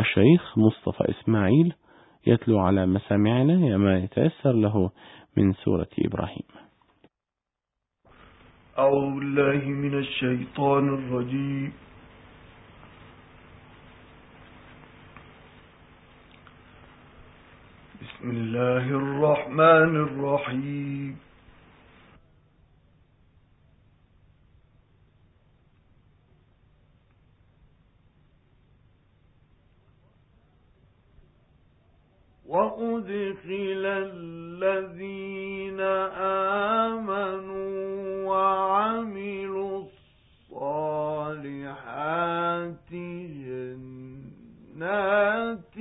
الشيخ مصطفى إسماعيل يتلو على مسامعنا ما يتيسر له من سورة إبراهيم. أعوذ بالله من الشيطان الرجيم. بسم الله الرحمن الرحيم. وأدخل الذين آمنوا وعملوا الصالحات جنات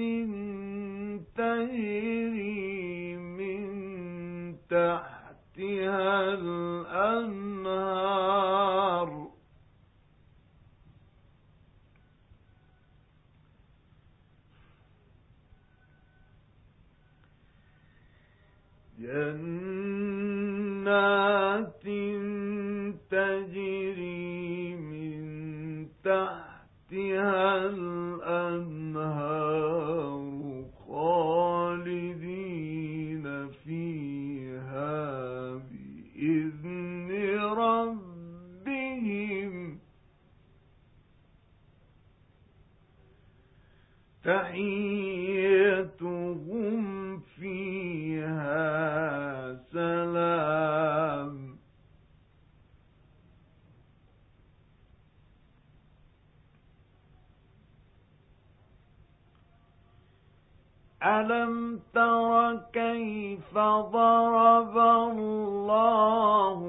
ألم تر كيف ضرب الله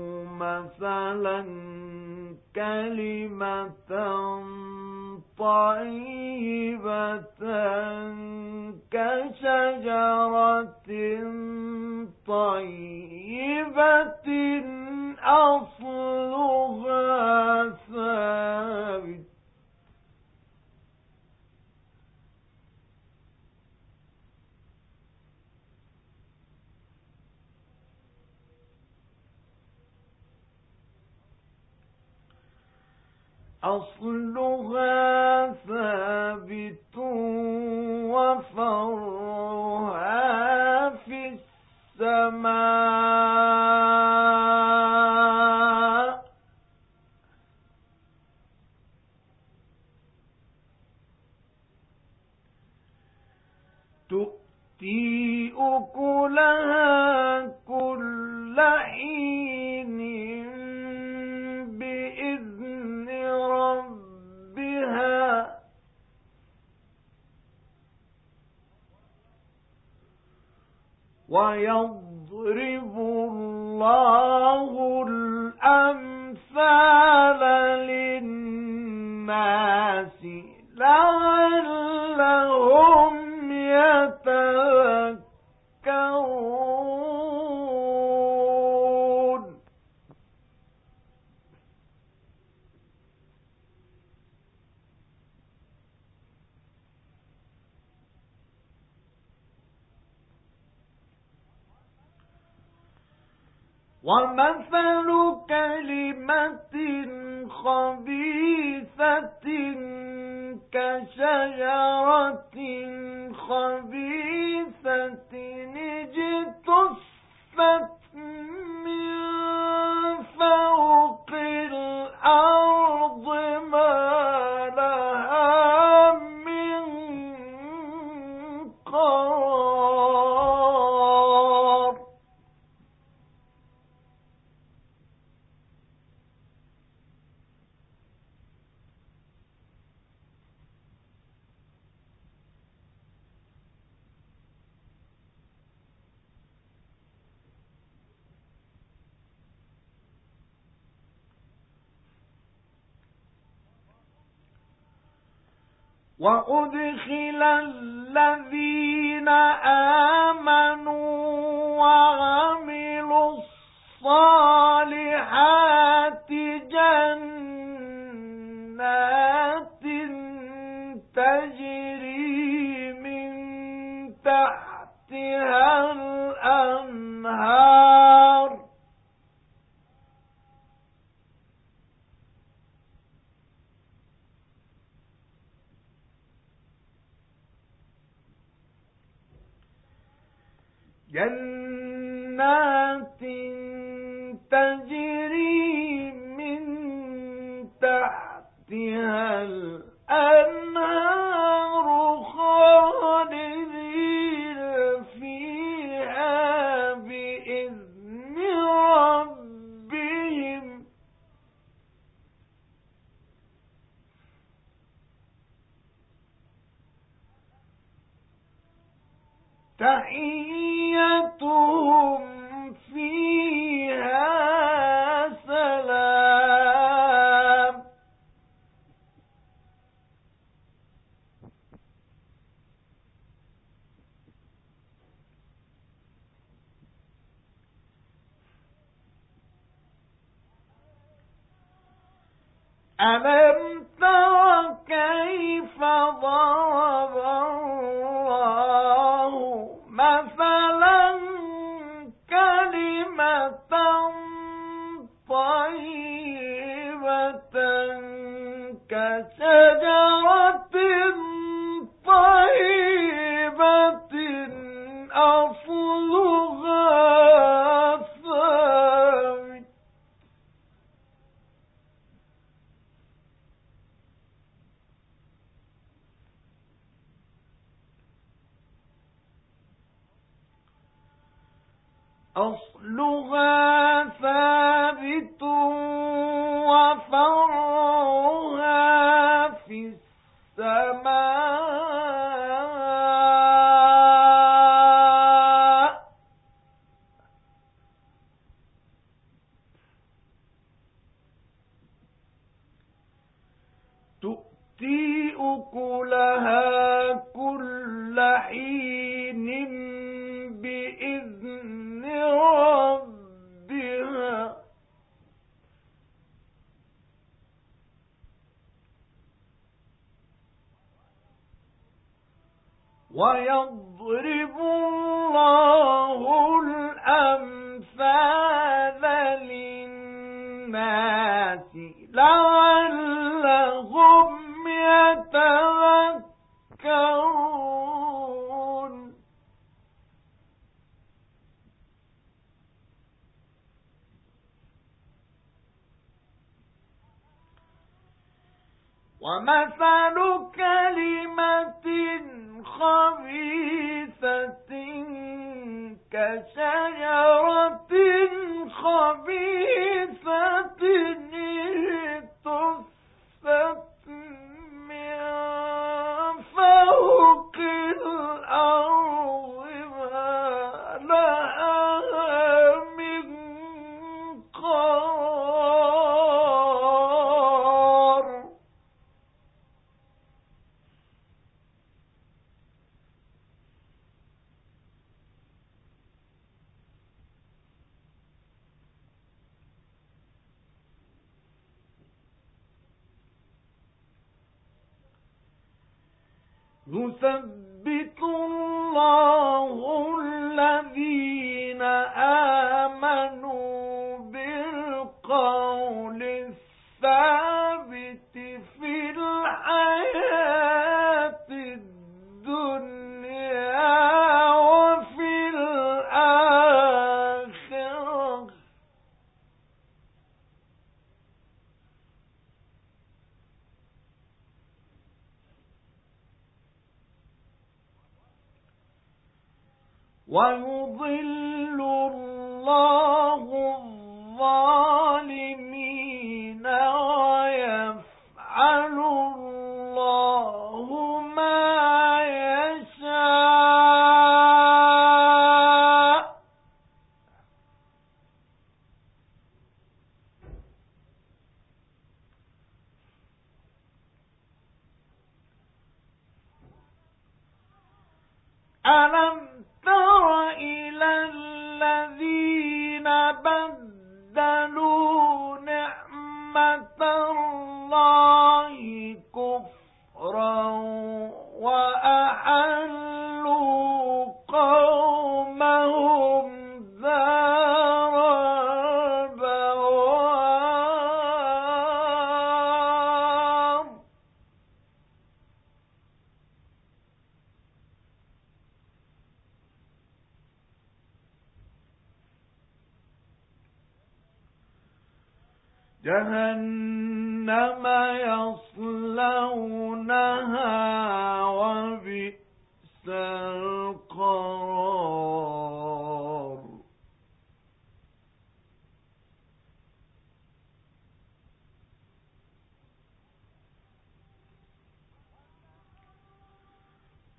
مثلا كلمة طيبة كشجرة طيبة أصلها ثابت أصلها ثابت وفرها في السماء. للناس لعلهم يتذكرون. ومثل وأدخل الذين آمنوا وعملوا الصالحات جنات تجري من تحتها الأنهار جَنَّاتٍ تَجْرِي مِن تَحْتِهَا الْأَرْضُ تحيتهم فيها سلام. ألا themselves ويضرب الله الأمثال للناس لعلهم يتذكرون. ومثل كلمة خبيثة كشجرة خبيثة ألم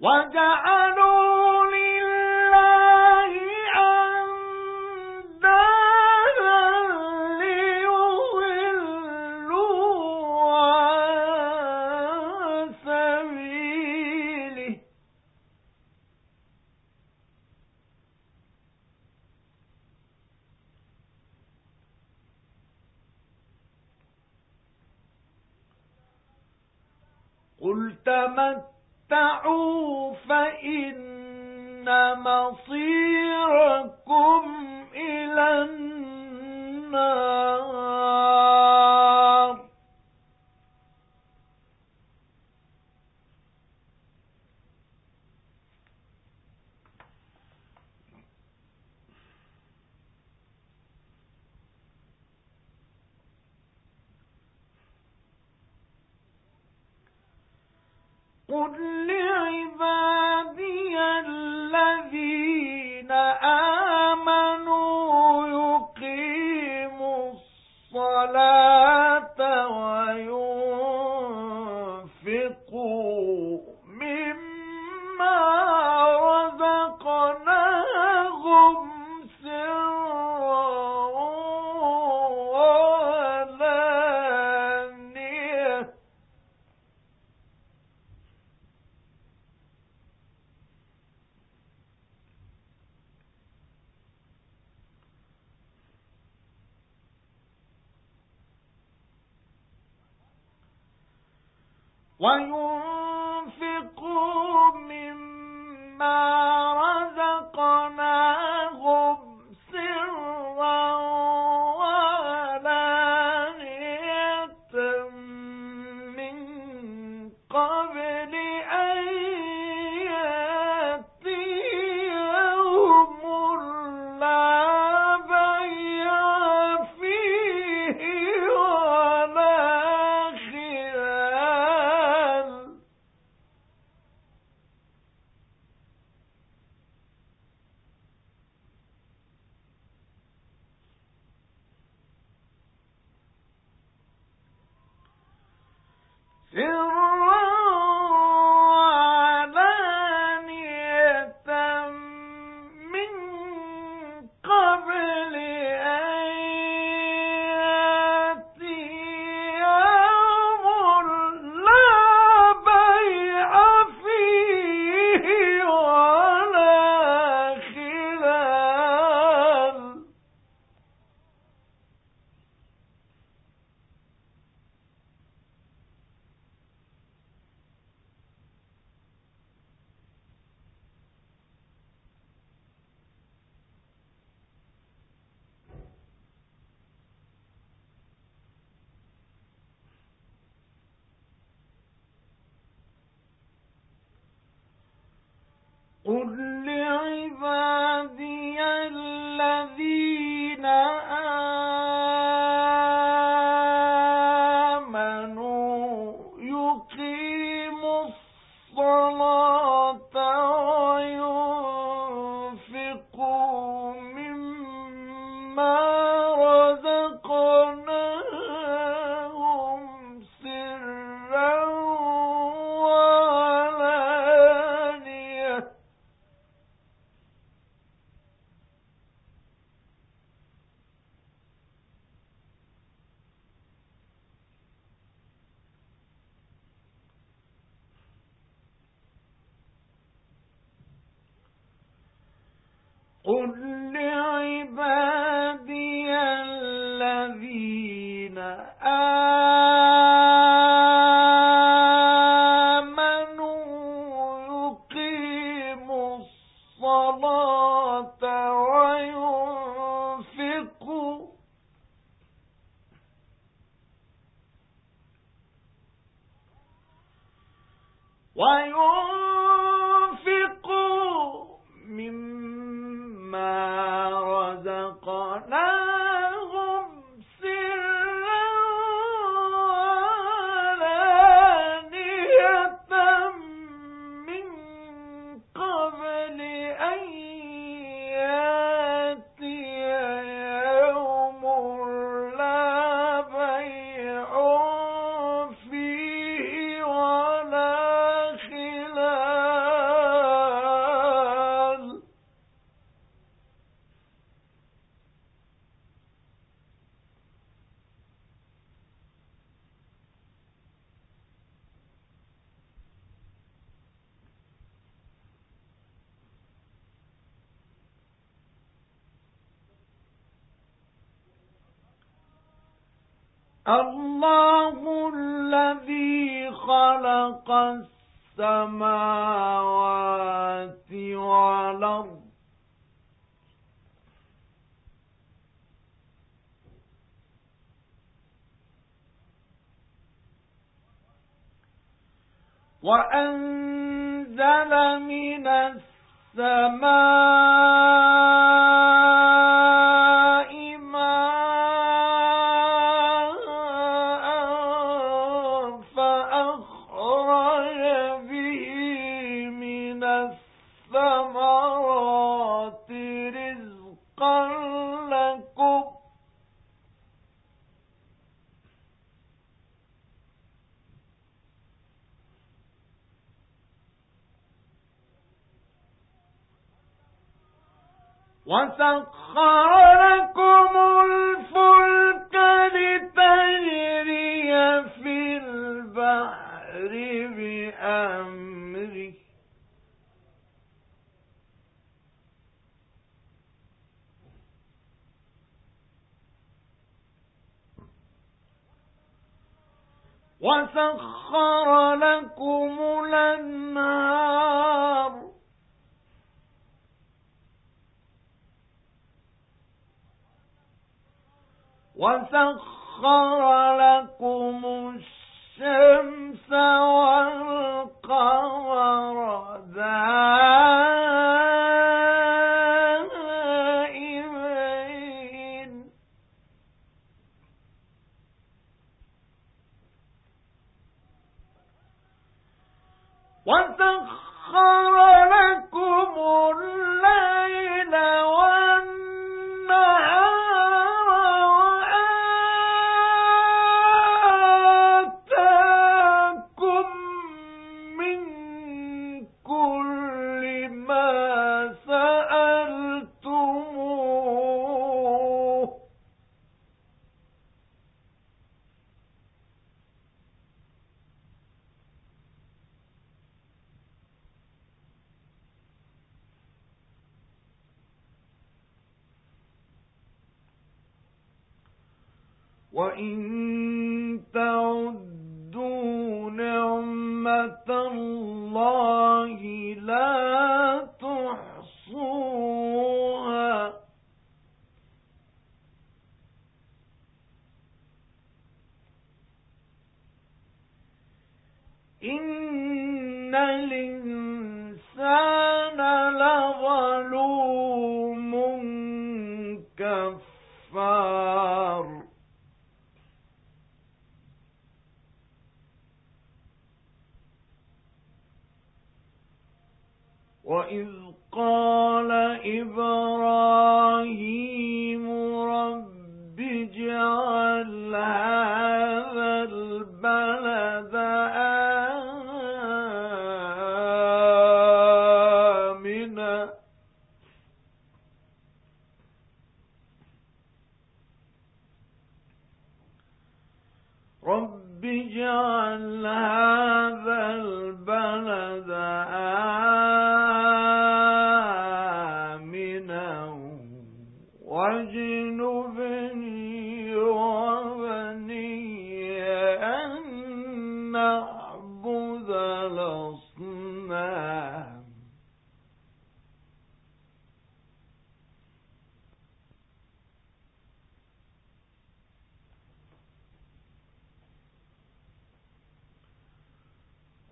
وجعلوا وينفقوا مما قل لعبادي قل مما الله الذي خلق السماوات والأرض. وأنزل من السماء وسخر لكم الفلك لتجري في البحر وسخر لكم الأنهار وسخر لكم وَإِن تَعُدُّوا نِعْمَةَ اللَّهِ لَا وَإِذْ قَالَ إِبْرَاهِيمُ رَبِّ اجْعَلْ هَٰذَا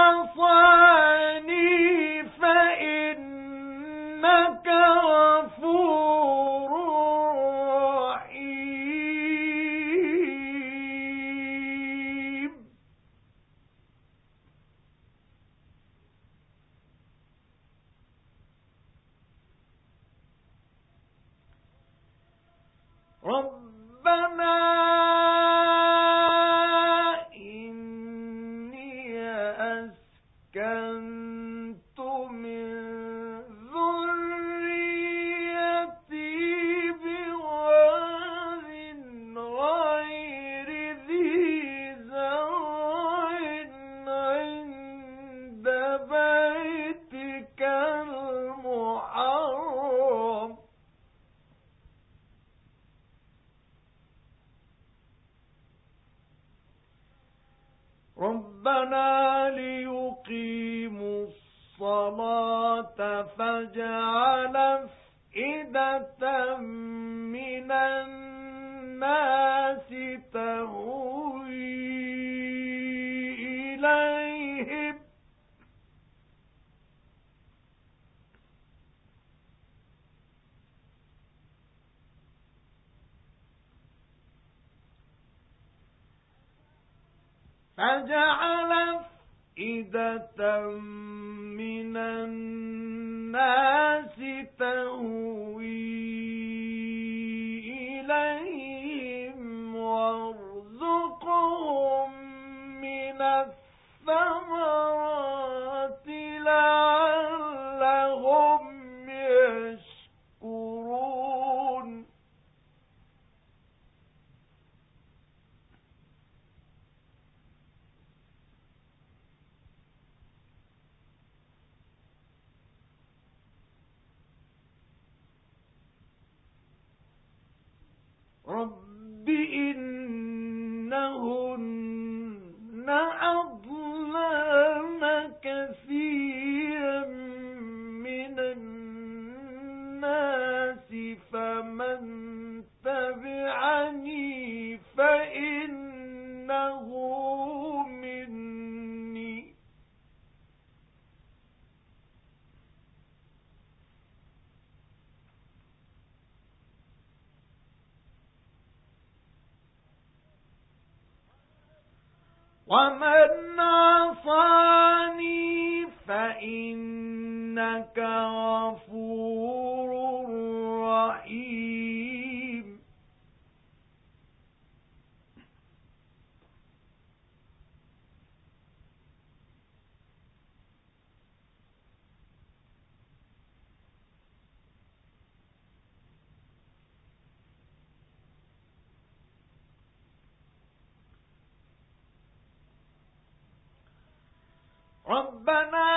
عَصَانِي فَإِنَّكَ رَبَّنَا لِيُقِيمُوا الصَّلَاةَ فَاجْعَلْ أَفْئِدَةً فجعل أفئدة من الناس تهوي إليهم وارزقهم وَمَنْ عَصَانِي فَإِنَّكَ غَفُورٌ ربنا